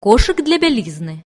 кошик для бялізны